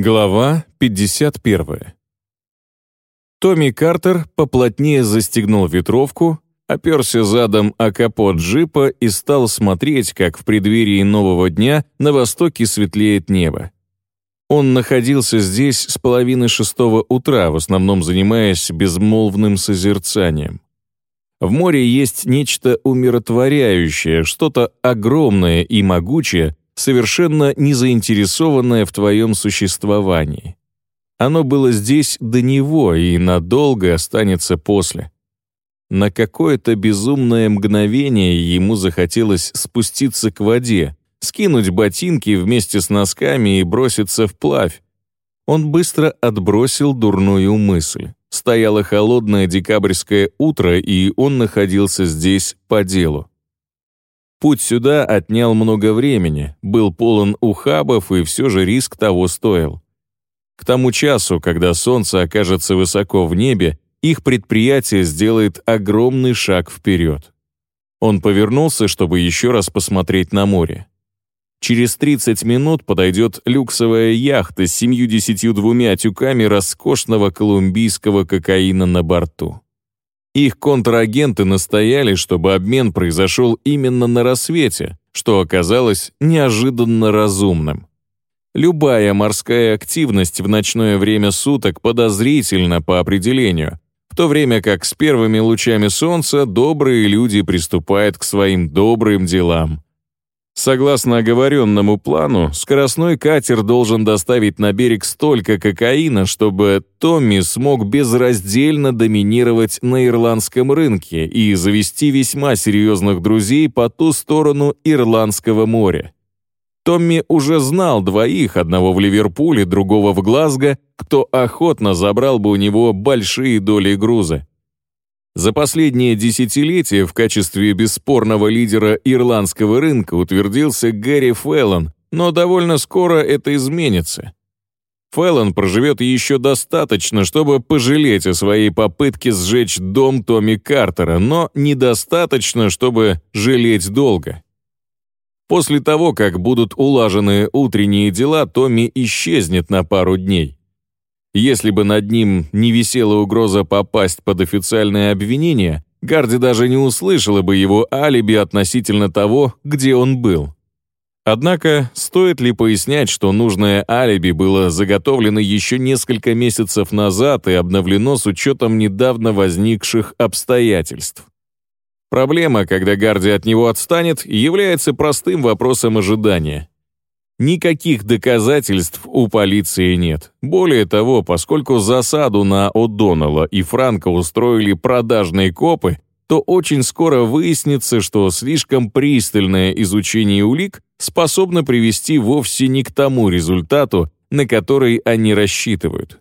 Глава 51. Томми Картер поплотнее застегнул ветровку, оперся задом о капот джипа и стал смотреть, как в преддверии нового дня на востоке светлеет небо. Он находился здесь с половины шестого утра, в основном занимаясь безмолвным созерцанием. В море есть нечто умиротворяющее, что-то огромное и могучее, совершенно не заинтересованное в твоем существовании. Оно было здесь до него и надолго останется после. На какое-то безумное мгновение ему захотелось спуститься к воде, скинуть ботинки вместе с носками и броситься вплавь. Он быстро отбросил дурную мысль. Стояло холодное декабрьское утро, и он находился здесь по делу. Путь сюда отнял много времени, был полон ухабов, и все же риск того стоил. К тому часу, когда солнце окажется высоко в небе, их предприятие сделает огромный шаг вперед. Он повернулся, чтобы еще раз посмотреть на море. Через 30 минут подойдет люксовая яхта с 72 тюками роскошного колумбийского кокаина на борту. Их контрагенты настояли, чтобы обмен произошел именно на рассвете, что оказалось неожиданно разумным. Любая морская активность в ночное время суток подозрительна по определению, в то время как с первыми лучами солнца добрые люди приступают к своим добрым делам. Согласно оговоренному плану, скоростной катер должен доставить на берег столько кокаина, чтобы Томми смог безраздельно доминировать на ирландском рынке и завести весьма серьезных друзей по ту сторону Ирландского моря. Томми уже знал двоих, одного в Ливерпуле, другого в Глазго, кто охотно забрал бы у него большие доли груза. За последнее десятилетие в качестве бесспорного лидера ирландского рынка утвердился Гэри Феллон, но довольно скоро это изменится. Феллон проживет еще достаточно, чтобы пожалеть о своей попытке сжечь дом Томми Картера, но недостаточно, чтобы жалеть долго. После того, как будут улажены утренние дела, Томми исчезнет на пару дней. Если бы над ним не висела угроза попасть под официальное обвинение, Гарди даже не услышала бы его алиби относительно того, где он был. Однако, стоит ли пояснять, что нужное алиби было заготовлено еще несколько месяцев назад и обновлено с учетом недавно возникших обстоятельств? Проблема, когда Гарди от него отстанет, является простым вопросом ожидания. Никаких доказательств у полиции нет. Более того, поскольку засаду на О'Доннелла и Франка устроили продажные копы, то очень скоро выяснится, что слишком пристальное изучение улик способно привести вовсе не к тому результату, на который они рассчитывают.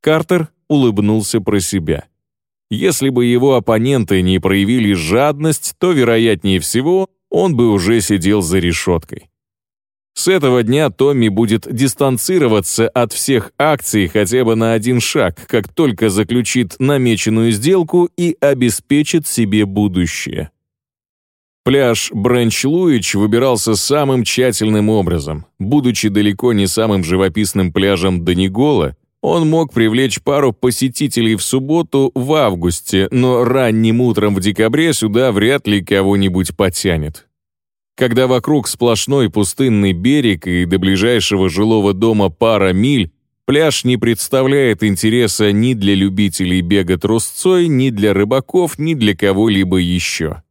Картер улыбнулся про себя. Если бы его оппоненты не проявили жадность, то, вероятнее всего, он бы уже сидел за решеткой. С этого дня Томми будет дистанцироваться от всех акций хотя бы на один шаг, как только заключит намеченную сделку и обеспечит себе будущее. Пляж Бренч-Луич выбирался самым тщательным образом. Будучи далеко не самым живописным пляжем Донигола, он мог привлечь пару посетителей в субботу в августе, но ранним утром в декабре сюда вряд ли кого-нибудь потянет. Когда вокруг сплошной пустынный берег и до ближайшего жилого дома пара миль, пляж не представляет интереса ни для любителей бега трусцой, ни для рыбаков, ни для кого-либо еще.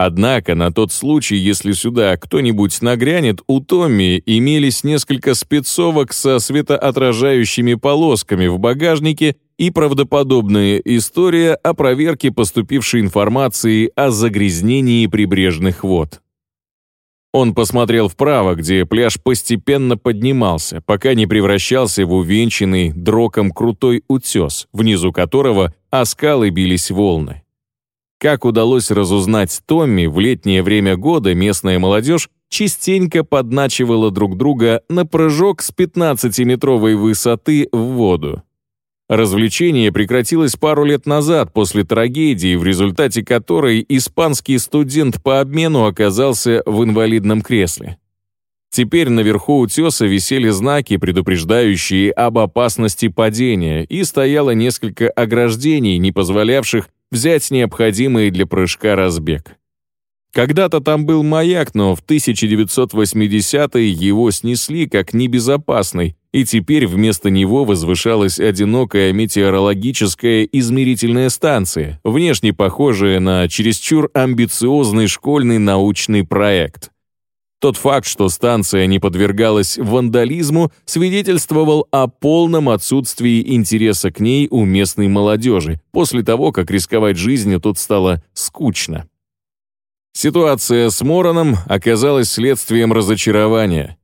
Однако на тот случай, если сюда кто-нибудь нагрянет, у Томми имелись несколько спецовок со светоотражающими полосками в багажнике и правдоподобная история о проверке поступившей информации о загрязнении прибрежных вод. Он посмотрел вправо, где пляж постепенно поднимался, пока не превращался в увенчанный дроком крутой утес, внизу которого о скалы бились волны. Как удалось разузнать Томми, в летнее время года местная молодежь частенько подначивала друг друга на прыжок с 15-метровой высоты в воду. Развлечение прекратилось пару лет назад после трагедии, в результате которой испанский студент по обмену оказался в инвалидном кресле. Теперь наверху утеса висели знаки, предупреждающие об опасности падения, и стояло несколько ограждений, не позволявших взять необходимый для прыжка разбег. Когда-то там был маяк, но в 1980-е его снесли как небезопасный, и теперь вместо него возвышалась одинокая метеорологическая измерительная станция, внешне похожая на чересчур амбициозный школьный научный проект. Тот факт, что станция не подвергалась вандализму, свидетельствовал о полном отсутствии интереса к ней у местной молодежи, после того, как рисковать жизнью тут стало скучно. Ситуация с Мороном оказалась следствием разочарования.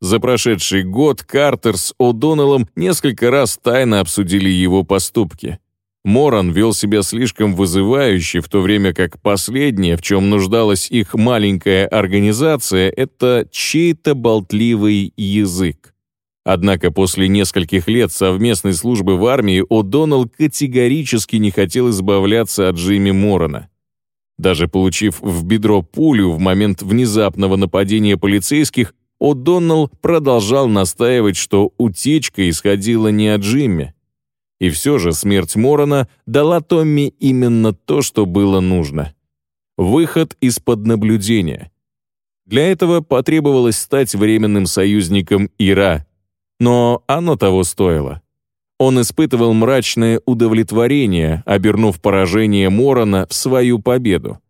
За прошедший год Картер с О'Доннеллом несколько раз тайно обсудили его поступки. Моран вел себя слишком вызывающе, в то время как последнее, в чем нуждалась их маленькая организация, это чей-то болтливый язык. Однако после нескольких лет совместной службы в армии О'Доннелл категорически не хотел избавляться от Джимми Морана. Даже получив в бедро пулю в момент внезапного нападения полицейских, О'Доннелл продолжал настаивать, что утечка исходила не от Джимми. И все же смерть Морона дала Томми именно то, что было нужно. Выход из-под наблюдения. Для этого потребовалось стать временным союзником Ира, но оно того стоило. Он испытывал мрачное удовлетворение, обернув поражение Морона в свою победу.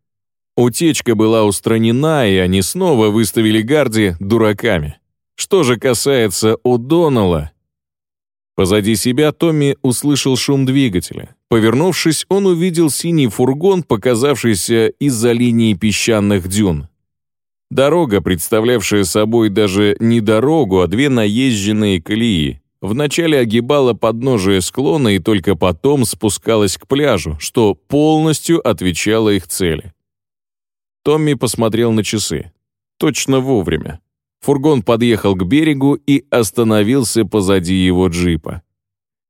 Утечка была устранена, и они снова выставили Гарди дураками. Что же касается О'Доннелла... Позади себя Томми услышал шум двигателя. Повернувшись, он увидел синий фургон, показавшийся из-за линии песчаных дюн. Дорога, представлявшая собой даже не дорогу, а две наезженные колеи, вначале огибала подножие склона и только потом спускалась к пляжу, что полностью отвечало их цели. Томми посмотрел на часы. Точно вовремя. Фургон подъехал к берегу и остановился позади его джипа.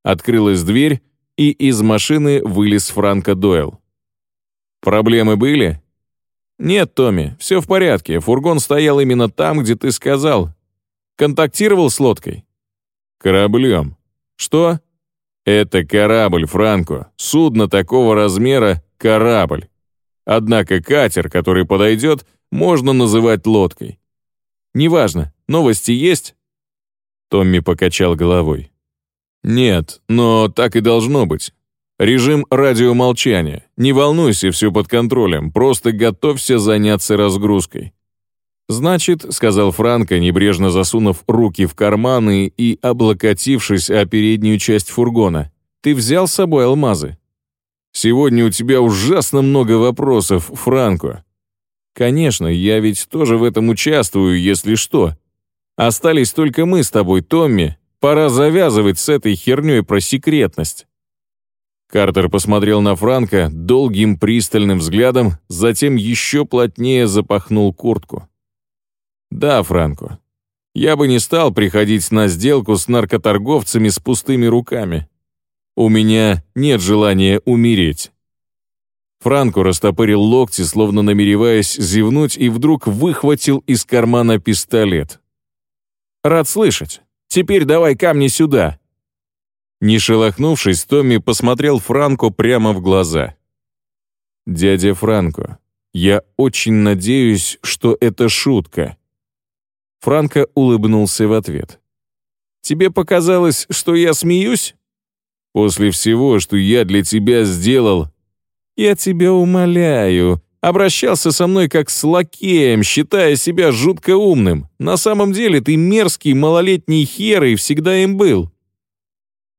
Открылась дверь, и из машины вылез Франко Дойл. «Проблемы были?» «Нет, Томми, все в порядке. Фургон стоял именно там, где ты сказал. Контактировал с лодкой?» «Кораблем». «Что?» «Это корабль, Франко. Судно такого размера — корабль. Однако катер, который подойдет, можно называть лодкой. Неважно, новости есть?» Томми покачал головой. «Нет, но так и должно быть. Режим радиомолчания. Не волнуйся, все под контролем, просто готовься заняться разгрузкой». «Значит», — сказал Франко, небрежно засунув руки в карманы и облокотившись о переднюю часть фургона, «ты взял с собой алмазы?» Сегодня у тебя ужасно много вопросов, Франко. Конечно, я ведь тоже в этом участвую, если что. Остались только мы с тобой, Томми. Пора завязывать с этой херней про секретность. Картер посмотрел на Франка долгим пристальным взглядом, затем еще плотнее запахнул куртку. «Да, Франко, я бы не стал приходить на сделку с наркоторговцами с пустыми руками. У меня нет желания умереть». Франко растопырил локти, словно намереваясь зевнуть, и вдруг выхватил из кармана пистолет. «Рад слышать. Теперь давай камни сюда». Не шелохнувшись, Томми посмотрел Франко прямо в глаза. «Дядя Франко, я очень надеюсь, что это шутка». Франко улыбнулся в ответ. «Тебе показалось, что я смеюсь?» После всего, что я для тебя сделал, я тебя умоляю, обращался со мной как с лакеем, считая себя жутко умным. На самом деле ты мерзкий малолетний хер и всегда им был».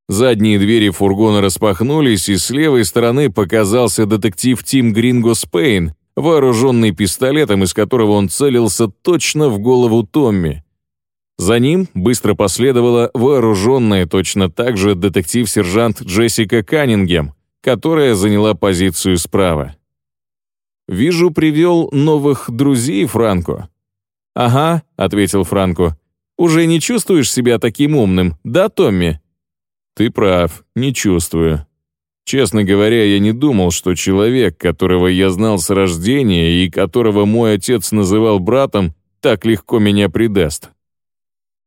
Задние двери фургона распахнулись, и с левой стороны показался детектив Тим Гринго Спейн, вооруженный пистолетом, из которого он целился точно в голову Томми. За ним быстро последовала вооруженная точно так же детектив-сержант Джессика Каннингем, которая заняла позицию справа. «Вижу, привел новых друзей, Франко». «Ага», — ответил Франко. «Уже не чувствуешь себя таким умным, да, Томми?» «Ты прав, не чувствую. Честно говоря, я не думал, что человек, которого я знал с рождения и которого мой отец называл братом, так легко меня предаст.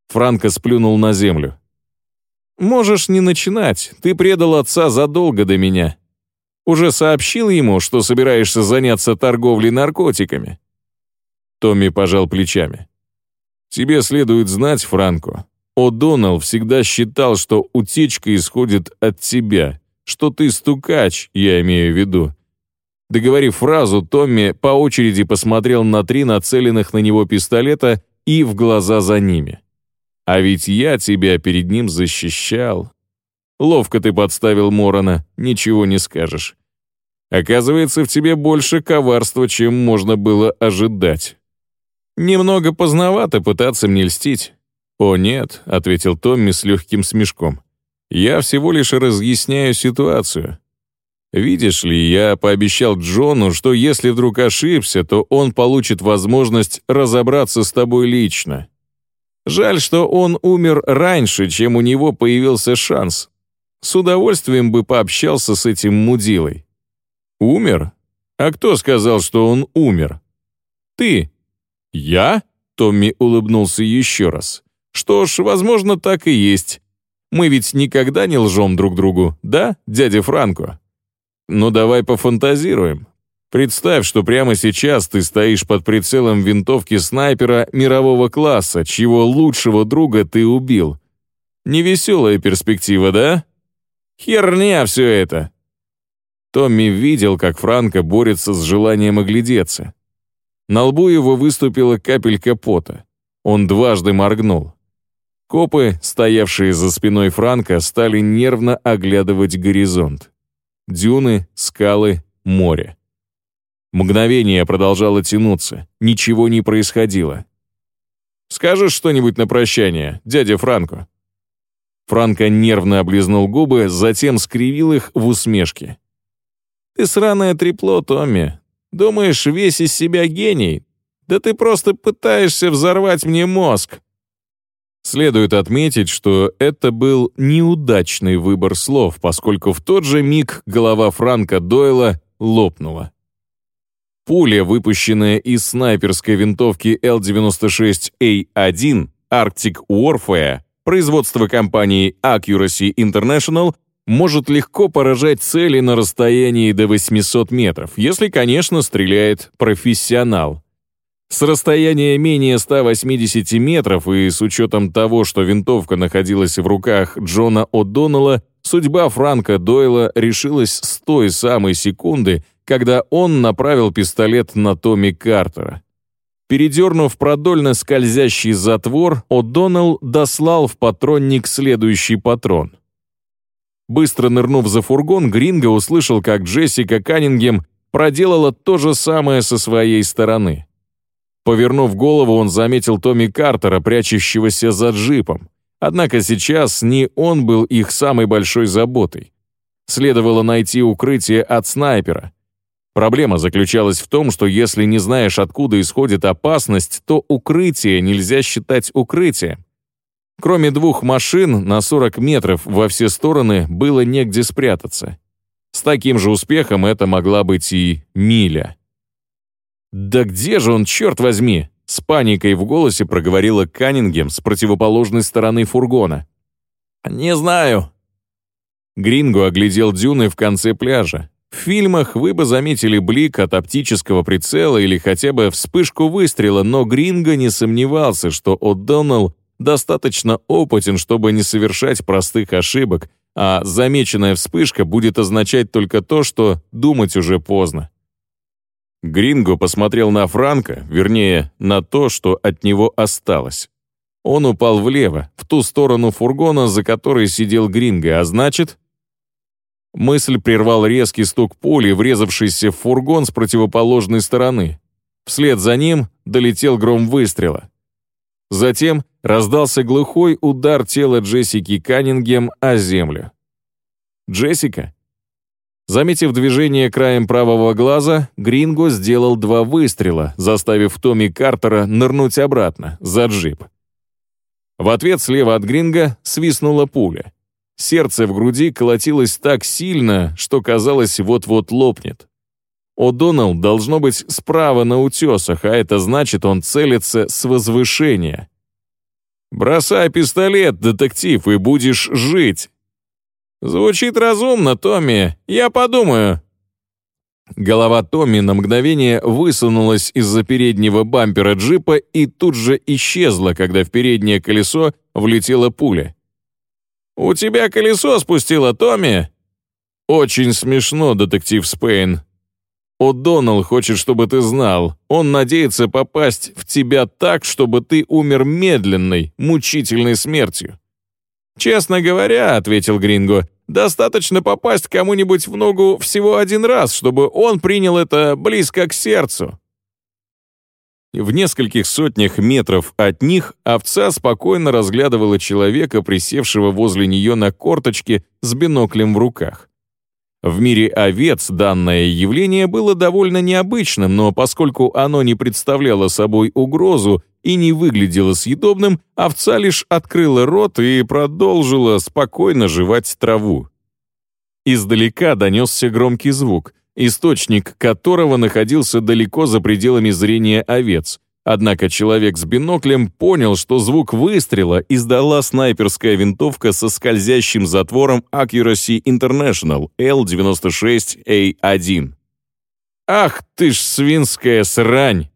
Франко сплюнул на землю. «Можешь не начинать, ты предал отца задолго до меня. Уже сообщил ему, что собираешься заняться торговлей наркотиками?» Томми пожал плечами. «Тебе следует знать, Франко, О'Доннелл всегда считал, что утечка исходит от тебя, что ты стукач, я имею в виду. Договорив фразу, Томми по очереди посмотрел на три нацеленных на него пистолета и в глаза за ними. «А ведь я тебя перед ним защищал. Ловко ты подставил Морона, ничего не скажешь. Оказывается, в тебе больше коварства, чем можно было ожидать. Немного поздновато пытаться мне льстить». «О нет», — ответил Томми с легким смешком. «Я всего лишь разъясняю ситуацию. Видишь ли, я пообещал Джону, что если вдруг ошибся, то он получит возможность разобраться с тобой лично. Жаль, что он умер раньше, чем у него появился шанс. С удовольствием бы пообщался с этим мудилой. Умер? А кто сказал, что он умер? Ты. Я? Томми улыбнулся еще раз. Что ж, возможно, так и есть. Мы ведь никогда не лжем друг другу, да, дядя Франко? Ну давай пофантазируем. Представь, что прямо сейчас ты стоишь под прицелом винтовки снайпера мирового класса, чьего лучшего друга ты убил. Невеселая перспектива, да? Херня все это. Томми видел, как Франко борется с желанием оглядеться. На лбу его выступила капелька пота. Он дважды моргнул. Копы, стоявшие за спиной Франка, стали нервно оглядывать горизонт дюны, скалы, море. Мгновение продолжало тянуться, ничего не происходило. «Скажешь что-нибудь на прощание, дядя Франко?» Франко нервно облизнул губы, затем скривил их в усмешке. «Ты сраное трепло, Томми. Думаешь, весь из себя гений? Да ты просто пытаешься взорвать мне мозг. Следует отметить, что это был неудачный выбор слов, поскольку в тот же миг голова Франка Дойла лопнула. Пуля, выпущенная из снайперской винтовки L96A1 Arctic Warfare, производство компании Accuracy International, может легко поражать цели на расстоянии до 800 метров, если, конечно, стреляет профессионал. С расстояния менее 180 метров и с учетом того, что винтовка находилась в руках Джона О'Доннелла, судьба Франка Дойла решилась с той самой секунды, когда он направил пистолет на Томми Картера. Передернув продольно скользящий затвор, О'Доннелл дослал в патронник следующий патрон. Быстро нырнув за фургон, Гринго услышал, как Джессика Каннингем проделала то же самое со своей стороны. Повернув голову, он заметил Томми Картера, прячущегося за джипом. Однако сейчас не он был их самой большой заботой. Следовало найти укрытие от снайпера. Проблема заключалась в том, что если не знаешь, откуда исходит опасность, то укрытие нельзя считать укрытием. Кроме двух машин, на 40 метров во все стороны было негде спрятаться. С таким же успехом это могла быть и миля. «Да где же он, черт возьми?» С паникой в голосе проговорила Каннингем с противоположной стороны фургона. «Не знаю». Гринго оглядел дюны в конце пляжа. В фильмах вы бы заметили блик от оптического прицела или хотя бы вспышку выстрела, но Гринго не сомневался, что О'Доннелл достаточно опытен, чтобы не совершать простых ошибок, а замеченная вспышка будет означать только то, что думать уже поздно. Гринго посмотрел на Франка, вернее, на то, что от него осталось. Он упал влево, в ту сторону фургона, за которой сидел Гринго, а значит... Мысль прервал резкий стук пули, врезавшийся в фургон с противоположной стороны. Вслед за ним долетел гром выстрела. Затем раздался глухой удар тела Джессики Каннингем о землю. Джессика, Заметив движение краем правого глаза, Гринго сделал два выстрела, заставив Томми Картера нырнуть обратно, за джип. В ответ слева от Гринго свистнула пуля. Сердце в груди колотилось так сильно, что казалось вот-вот лопнет. О'Доннелл должно быть справа на утесах, а это значит, он целится с возвышения. «Бросай пистолет, детектив, и будешь жить!» «Звучит разумно, Томми, я подумаю». Голова Томми на мгновение высунулась из-за переднего бампера джипа и тут же исчезла, когда в переднее колесо влетела пуля. «У тебя колесо спустило, Томми?» «Очень смешно, детектив Спейн. О'Доннелл хочет, чтобы ты знал. Он надеется попасть в тебя так, чтобы ты умер медленной, мучительной смертью». «Честно говоря», — ответил Гринго, «достаточно попасть кому-нибудь в ногу всего один раз, чтобы он принял это близко к сердцу». В нескольких сотнях метров от них овца спокойно разглядывала человека, присевшего возле нее на корточке с биноклем в руках. В мире овец данное явление было довольно необычным, но поскольку оно не представляло собой угрозу и не выглядело съедобным, овца лишь открыла рот и продолжила спокойно жевать траву. Издалека донесся громкий звук источник которого находился далеко за пределами зрения овец. Однако человек с биноклем понял, что звук выстрела издала снайперская винтовка со скользящим затвором Accuracy International L96A1. «Ах ты ж свинская срань!»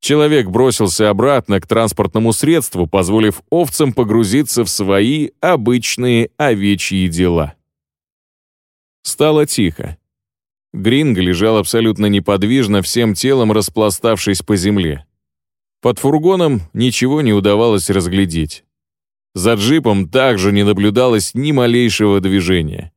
Человек бросился обратно к транспортному средству, позволив овцам погрузиться в свои обычные овечьи дела. Стало тихо. Гринго лежал абсолютно неподвижно, всем телом распластавшись по земле. Под фургоном ничего не удавалось разглядеть. За джипом также не наблюдалось ни малейшего движения.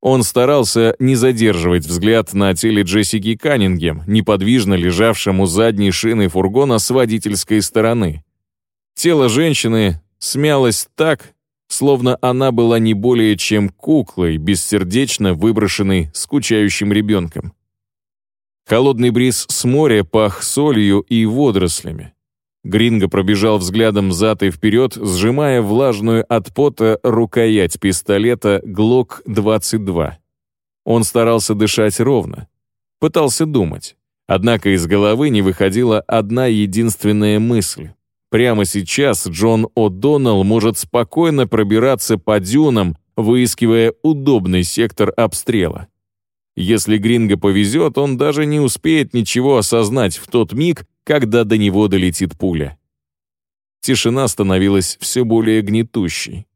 Он старался не задерживать взгляд на теле Джессики Каннингем, неподвижно лежавшему задней шины фургона с водительской стороны. Тело женщины смялось так, словно она была не более чем куклой, бессердечно выброшенной скучающим ребенком. Холодный бриз с моря пах солью и водорослями. Гринго пробежал взглядом зад и вперед, сжимая влажную от пота рукоять пистолета ГЛОК-22. Он старался дышать ровно. Пытался думать. Однако из головы не выходила одна единственная мысль. Прямо сейчас Джон О'Доннелл может спокойно пробираться по дюнам, выискивая удобный сектор обстрела. Если Гринго повезет, он даже не успеет ничего осознать в тот миг, когда до него долетит пуля. Тишина становилась все более гнетущей.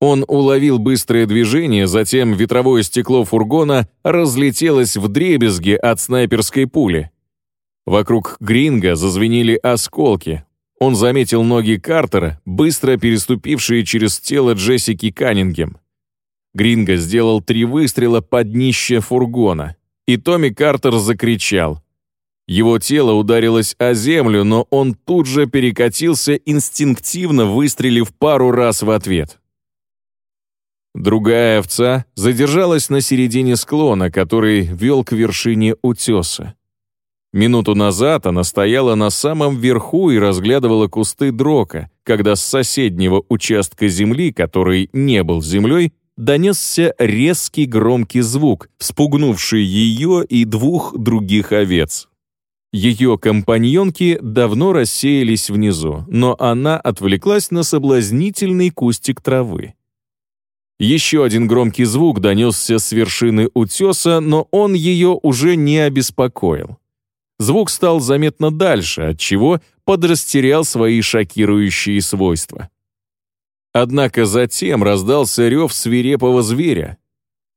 Он уловил быстрое движение, затем ветровое стекло фургона разлетелось в дребезги от снайперской пули. Вокруг Гринга зазвенели осколки, он заметил ноги Картера, быстро переступившие через тело Джессики Каннингем. Гринго сделал три выстрела под днище фургона, и Томми Картер закричал. Его тело ударилось о землю, но он тут же перекатился, инстинктивно выстрелив пару раз в ответ. Другая овца задержалась на середине склона, который вел к вершине утеса. Минуту назад она стояла на самом верху и разглядывала кусты дрока, когда с соседнего участка земли, который не был землей, донесся резкий громкий звук, спугнувший ее и двух других овец. Ее компаньонки давно рассеялись внизу, но она отвлеклась на соблазнительный кустик травы. Еще один громкий звук донесся с вершины утеса, но он ее уже не обеспокоил. Звук стал заметно дальше, отчего подрастерял свои шокирующие свойства. Однако затем раздался рев свирепого зверя.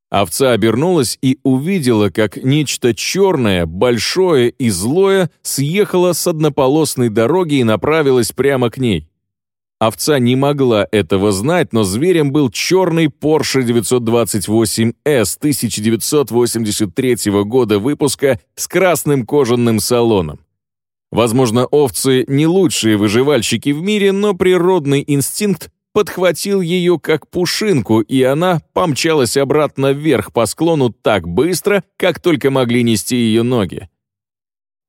Овца обернулась и увидела, как нечто черное, большое и злое съехало с однополосной дороги и направилось прямо к ней. Овца не могла этого знать, но зверем был черный Porsche 928S 1983 года выпуска с красным кожаным салоном. Возможно, овцы не лучшие выживальщики в мире, но природный инстинкт подхватил ее как пушинку, и она помчалась обратно вверх по склону так быстро, как только могли нести ее ноги.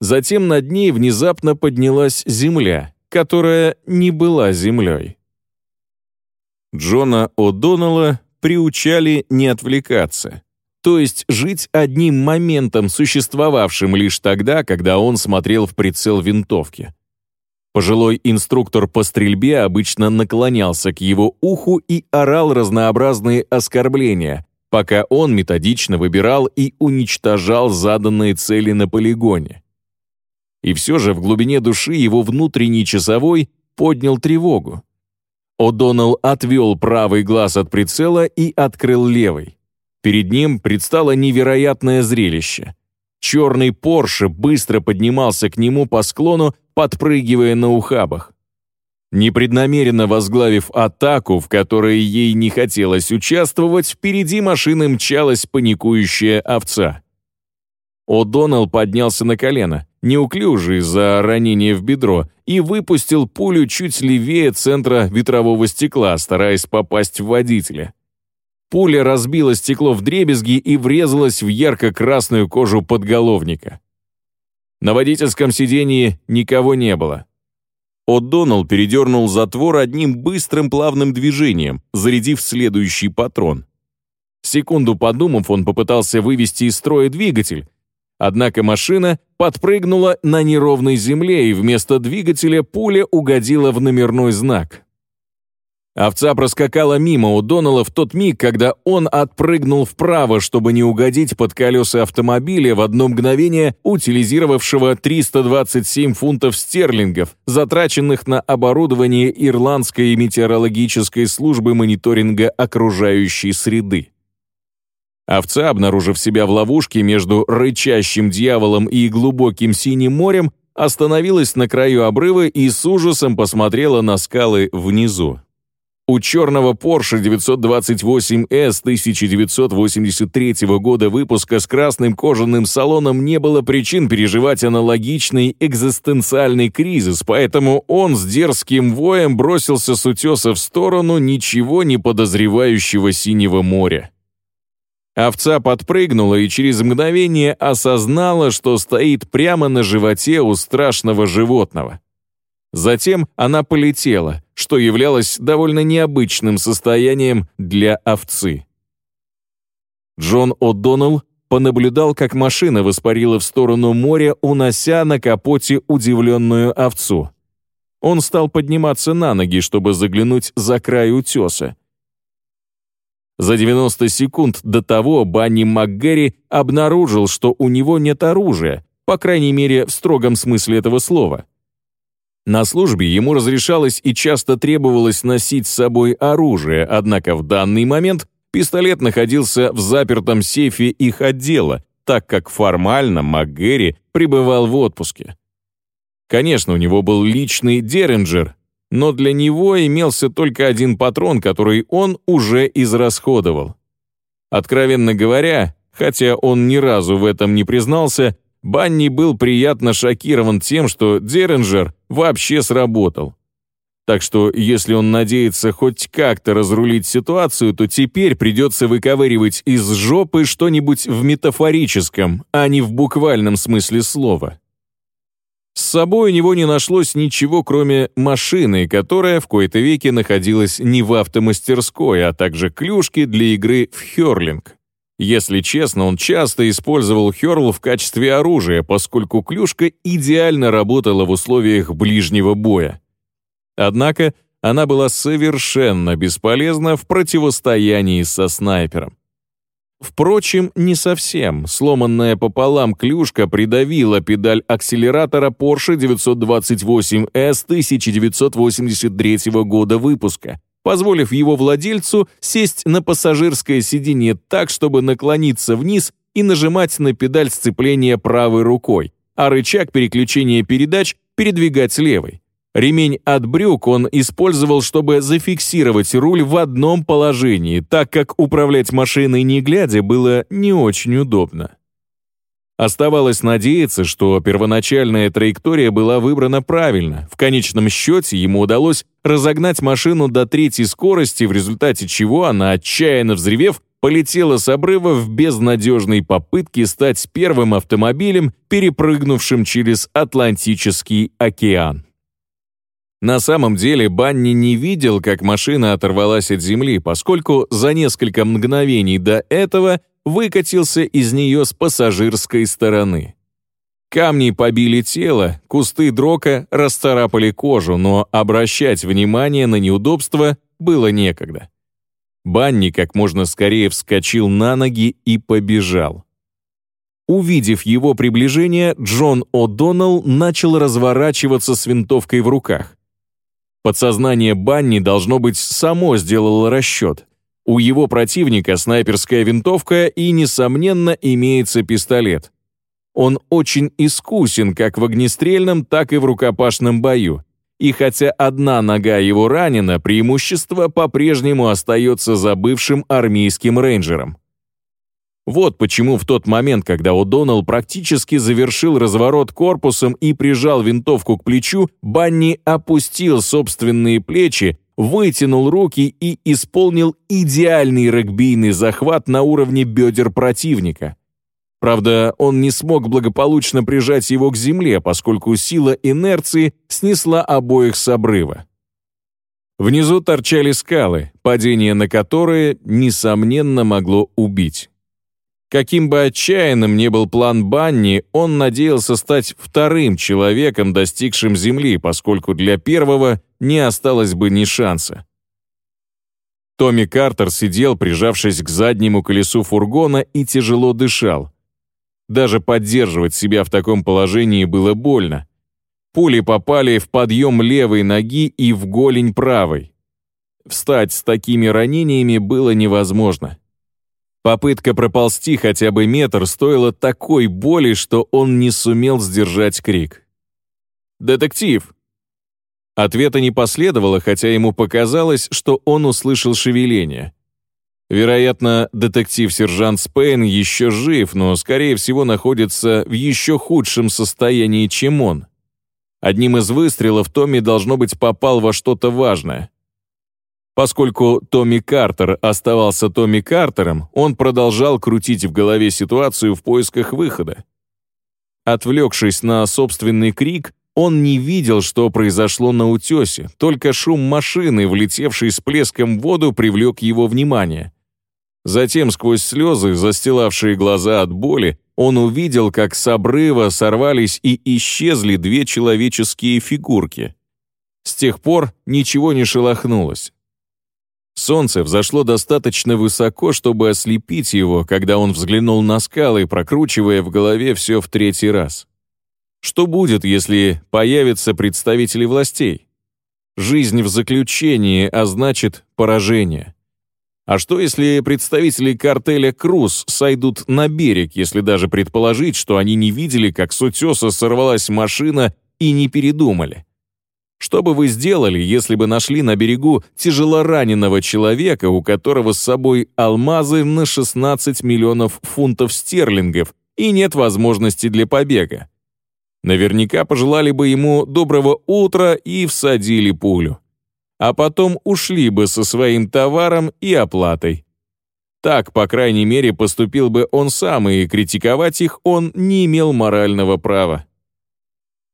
Затем над ней внезапно поднялась земля, которая не была землей. Джона О'Доннелла приучали не отвлекаться. то есть жить одним моментом, существовавшим лишь тогда, когда он смотрел в прицел винтовки. Пожилой инструктор по стрельбе обычно наклонялся к его уху и орал разнообразные оскорбления, пока он методично выбирал и уничтожал заданные цели на полигоне. И все же в глубине души его внутренний часовой поднял тревогу. О'Доннелл отвел правый глаз от прицела и открыл левый. Перед ним предстало невероятное зрелище. Черный Порше быстро поднимался к нему по склону, подпрыгивая на ухабах. Непреднамеренно возглавив атаку, в которой ей не хотелось участвовать, впереди машины мчалась паникующая овца. О'Доннелл поднялся на колено, неуклюжий из-за ранения в бедро, и выпустил пулю чуть левее центра ветрового стекла, стараясь попасть в водителя. Пуля разбила стекло в дребезги и врезалась в ярко-красную кожу подголовника. На водительском сидении никого не было. О'Доннелл передернул затвор одним быстрым плавным движением, зарядив следующий патрон. Секунду подумав, он попытался вывести из строя двигатель, однако машина подпрыгнула на неровной земле, и вместо двигателя пуля угодила в номерной знак. Овца проскакала мимо у Донала в тот миг, когда он отпрыгнул вправо, чтобы не угодить под колеса автомобиля в одно мгновение, утилизировавшего 327 фунтов стерлингов, затраченных на оборудование Ирландской метеорологической службы мониторинга окружающей среды. Овца, обнаружив себя в ловушке между рычащим дьяволом и глубоким синим морем, остановилась на краю обрыва и с ужасом посмотрела на скалы внизу. У черного Porsche 928S 1983 года выпуска с красным кожаным салоном не было причин переживать аналогичный экзистенциальный кризис, поэтому он с дерзким воем бросился с утеса в сторону ничего не подозревающего синего моря. Овца подпрыгнула и через мгновение осознала, что стоит прямо на животе у страшного животного. Затем она полетела, что являлось довольно необычным состоянием для овцы. Джон О'Доннелл понаблюдал, как машина воспарила в сторону моря, унося на капоте удивленную овцу. Он стал подниматься на ноги, чтобы заглянуть за край утеса. За 90 секунд до того Банни МакГерри обнаружил, что у него нет оружия, по крайней мере, в строгом смысле этого слова. На службе ему разрешалось и часто требовалось носить с собой оружие, однако в данный момент пистолет находился в запертом сейфе их отдела, так как формально МакГерри пребывал в отпуске. Конечно, у него был личный Деринджер, но для него имелся только один патрон, который он уже израсходовал. Откровенно говоря, хотя он ни разу в этом не признался, Банни был приятно шокирован тем, что Деренджер вообще сработал. Так что, если он надеется хоть как-то разрулить ситуацию, то теперь придется выковыривать из жопы что-нибудь в метафорическом, а не в буквальном смысле слова. С собой у него не нашлось ничего, кроме машины, которая в кои-то веке находилась не в автомастерской, а также клюшки для игры в хёрлинг. Если честно, он часто использовал Хёрл в качестве оружия, поскольку клюшка идеально работала в условиях ближнего боя. Однако она была совершенно бесполезна в противостоянии со снайпером. Впрочем, не совсем. Сломанная пополам клюшка придавила педаль акселератора Porsche 928S 1983 года выпуска, позволив его владельцу сесть на пассажирское сиденье так, чтобы наклониться вниз и нажимать на педаль сцепления правой рукой, а рычаг переключения передач передвигать левой. Ремень от брюк он использовал, чтобы зафиксировать руль в одном положении, так как управлять машиной не глядя было не очень удобно. Оставалось надеяться, что первоначальная траектория была выбрана правильно. В конечном счете ему удалось разогнать машину до третьей скорости, в результате чего она, отчаянно взревев, полетела с обрыва в безнадежной попытке стать первым автомобилем, перепрыгнувшим через Атлантический океан. На самом деле Банни не видел, как машина оторвалась от земли, поскольку за несколько мгновений до этого выкатился из нее с пассажирской стороны. Камни побили тело, кусты дрока расцарапали кожу, но обращать внимание на неудобства было некогда. Банни как можно скорее вскочил на ноги и побежал. Увидев его приближение, Джон О'Доннелл начал разворачиваться с винтовкой в руках. Подсознание Банни, должно быть, само сделало расчет. У его противника снайперская винтовка и, несомненно, имеется пистолет. Он очень искусен как в огнестрельном, так и в рукопашном бою. И хотя одна нога его ранена, преимущество по-прежнему остается за бывшим армейским рейнджером. Вот почему в тот момент, когда О'Доннелл практически завершил разворот корпусом и прижал винтовку к плечу, Банни опустил собственные плечи, вытянул руки и исполнил идеальный регбийный захват на уровне бедер противника. Правда, он не смог благополучно прижать его к земле, поскольку сила инерции снесла обоих с обрыва. Внизу торчали скалы, падение на которые, несомненно, могло убить. Каким бы отчаянным ни был план Банни, он надеялся стать вторым человеком, достигшим Земли, поскольку для первого не осталось бы ни шанса. Томми Картер сидел, прижавшись к заднему колесу фургона и тяжело дышал. Даже поддерживать себя в таком положении было больно. Пули попали в подъем левой ноги и в голень правой. Встать с такими ранениями было невозможно. Попытка проползти хотя бы метр стоила такой боли, что он не сумел сдержать крик. «Детектив!» Ответа не последовало, хотя ему показалось, что он услышал шевеление. Вероятно, детектив-сержант Спейн еще жив, но, скорее всего, находится в еще худшем состоянии, чем он. Одним из выстрелов Томми, должно быть, попал во что-то важное. Поскольку Томми Картер оставался Томми Картером, он продолжал крутить в голове ситуацию в поисках выхода. Отвлекшись на собственный крик, он не видел, что произошло на утесе, только шум машины, влетевшей с плеском в воду, привлек его внимание. Затем, сквозь слезы, застилавшие глаза от боли, он увидел, как с обрыва сорвались и исчезли две человеческие фигурки. С тех пор ничего не шелохнулось. Солнце взошло достаточно высоко, чтобы ослепить его, когда он взглянул на скалы, прокручивая в голове все в третий раз. Что будет, если появятся представители властей? Жизнь в заключении, а значит поражение. А что, если представители картеля «Круз» сойдут на берег, если даже предположить, что они не видели, как с утеса сорвалась машина и не передумали? Что бы вы сделали, если бы нашли на берегу тяжелораненого человека, у которого с собой алмазы на 16 миллионов фунтов стерлингов и нет возможности для побега? Наверняка пожелали бы ему доброго утра и всадили пулю. А потом ушли бы со своим товаром и оплатой. Так, по крайней мере, поступил бы он сам, и критиковать их он не имел морального права.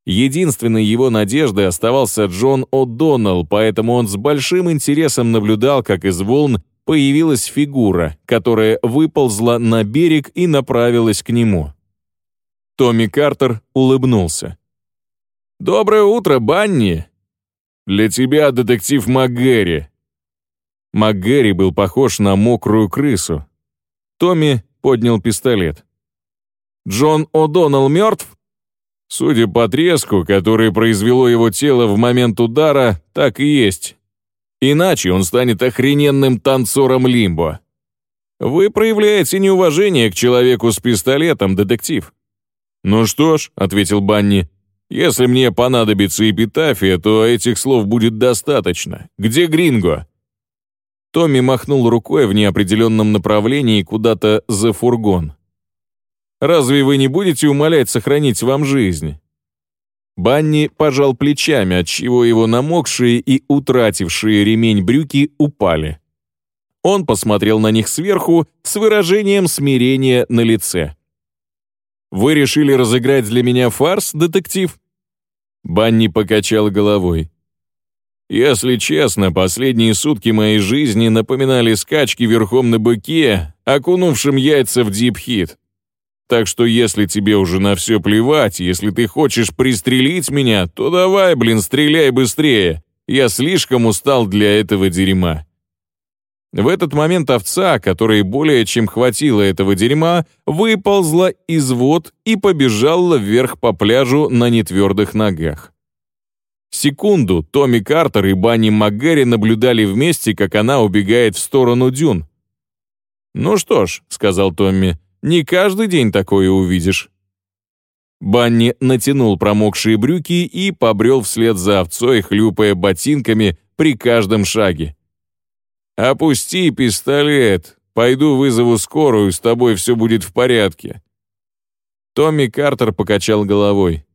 Единственной его надеждой оставался Джон О'Доннелл, поэтому он с большим интересом наблюдал, как из волн появилась фигура, которая выползла на берег и направилась к нему. Томми Картер улыбнулся. «Доброе утро, Банни!» «Для тебя, детектив МакГерри!» МакГерри был похож на мокрую крысу. Томми поднял пистолет. «Джон О'Доннелл мертв?» Судя по треску, который произвело его тело в момент удара, так и есть. Иначе он станет охрененным танцором лимбо. Вы проявляете неуважение к человеку с пистолетом, детектив. «Ну что ж», — ответил Банни, — «если мне понадобится эпитафия, то этих слов будет достаточно. Где Гринго?» Томми махнул рукой в неопределенном направлении куда-то за фургон. Разве вы не будете умолять сохранить вам жизнь?» Банни пожал плечами, отчего его намокшие и утратившие ремень брюки упали. Он посмотрел на них сверху с выражением смирения на лице. «Вы решили разыграть для меня фарс, детектив?» Банни покачал головой. Если честно, последние сутки моей жизни напоминали скачки верхом на быке, окунувшим яйца в дипхит. Так что если тебе уже на все плевать, если ты хочешь пристрелить меня, то давай, блин, стреляй быстрее. Я слишком устал для этого дерьма. В этот момент овца, которой более чем хватило этого дерьма, выползла из вод и побежала вверх по пляжу на нетвердых ногах. Секунду Томми Картер и Банни МакГэри наблюдали вместе, как она убегает в сторону дюн. «Ну что ж», — сказал Томми, — «не каждый день такое увидишь». Банни натянул промокшие брюки и побрел вслед за овцой, хлюпая ботинками при каждом шаге. «Опусти пистолет. Пойду вызову скорую, с тобой все будет в порядке». Томми Картер покачал головой.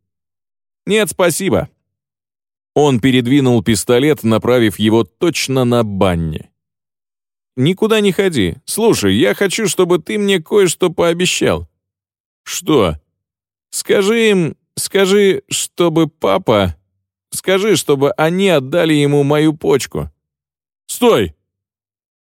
«Нет, спасибо. Он передвинул пистолет, направив его точно на Банни. «Никуда не ходи. Слушай, я хочу, чтобы ты мне кое-что пообещал». «Что?» «Скажи им, скажи, чтобы папа... Скажи, чтобы они отдали ему мою почку». «Стой!»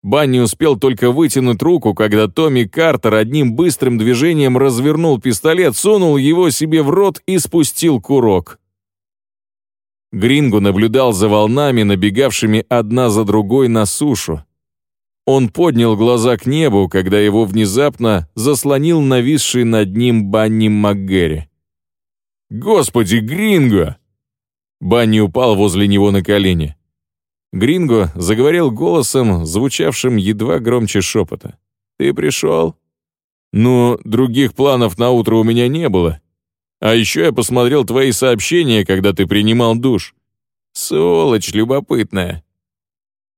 Банни успел только вытянуть руку, когда Томми Картер одним быстрым движением развернул пистолет, сунул его себе в рот и спустил курок. Гринго наблюдал за волнами, набегавшими одна за другой на сушу. Он поднял глаза к небу, когда его внезапно заслонил нависший над ним Банни МакГерри. «Господи, Гринго!» Банни упал возле него на колени. Гринго заговорил голосом, звучавшим едва громче шепота. «Ты пришел?» «Ну, других планов на утро у меня не было. А еще я посмотрел твои сообщения, когда ты принимал душ. Сволочь любопытная».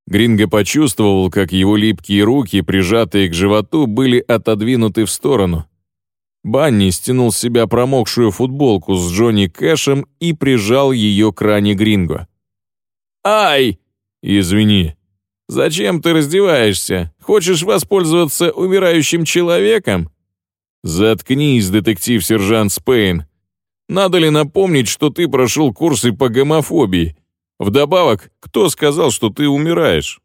Гринго почувствовал, как его липкие руки, прижатые к животу, были отодвинуты в сторону. Банни стянул с себя промокшую футболку с Джонни Кэшем и прижал ее к ране Гринго. «Ай!» «Извини». «Зачем ты раздеваешься? Хочешь воспользоваться умирающим человеком?» «Заткнись, детектив-сержант Спейн. Надо ли напомнить, что ты прошел курсы по гомофобии? Вдобавок, кто сказал, что ты умираешь?»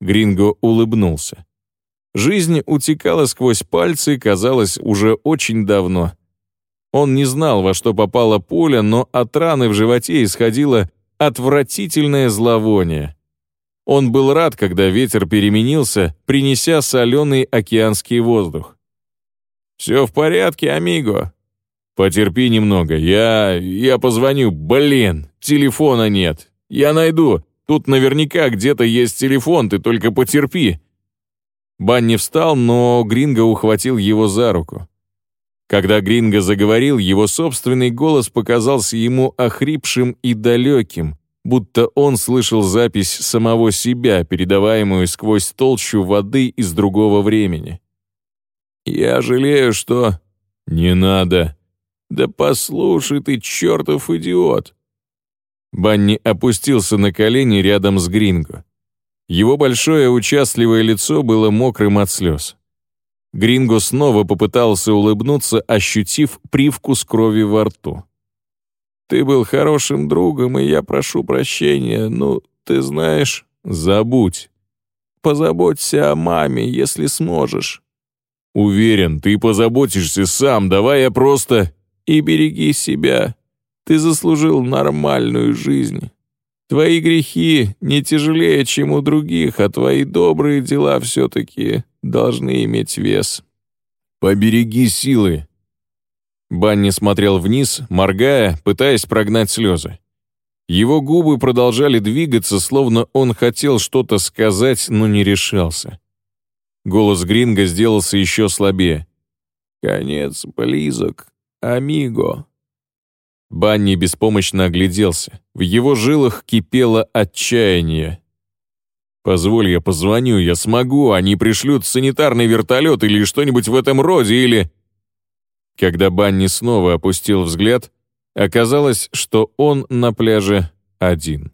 Гринго улыбнулся. Жизнь утекала сквозь пальцы, казалось, уже очень давно. Он не знал, во что попало пуля, но от раны в животе исходило отвратительное зловоние. Он был рад, когда ветер переменился, принеся соленый океанский воздух. «Все в порядке, амиго», «Потерпи немного, я... я позвоню. Блин, телефона нет. Я найду. Тут наверняка где-то есть телефон, ты только потерпи». Банни встал, но Гринго ухватил его за руку. Когда Гринго заговорил, его собственный голос показался ему охрипшим и далеким, будто он слышал запись самого себя, передаваемую сквозь толщу воды из другого времени. «Я жалею, что...» «Не надо», «Да послушай ты, чертов идиот!» Банни опустился на колени рядом с Гринго. Его большое участливое лицо было мокрым от слез. Гринго снова попытался улыбнуться, ощутив привкус крови во рту. «Ты был хорошим другом, и я прошу прощения. Ну, ты знаешь, забудь. Позаботься о маме, если сможешь». «Уверен, ты позаботишься сам, давай я просто...» и береги себя. Ты заслужил нормальную жизнь. Твои грехи не тяжелее, чем у других, а твои добрые дела все-таки должны иметь вес. Побереги силы». Банни смотрел вниз, моргая, пытаясь прогнать слезы. Его губы продолжали двигаться, словно он хотел что-то сказать, но не решался. Голос Гринга сделался еще слабее. «Конец близок. Амиго». Банни беспомощно огляделся. В его жилах кипело отчаяние. «Позволь, я позвоню, я смогу, они пришлют санитарный вертолет или что-нибудь в этом роде, или...» Когда Банни снова опустил взгляд, оказалось, что он на пляже один.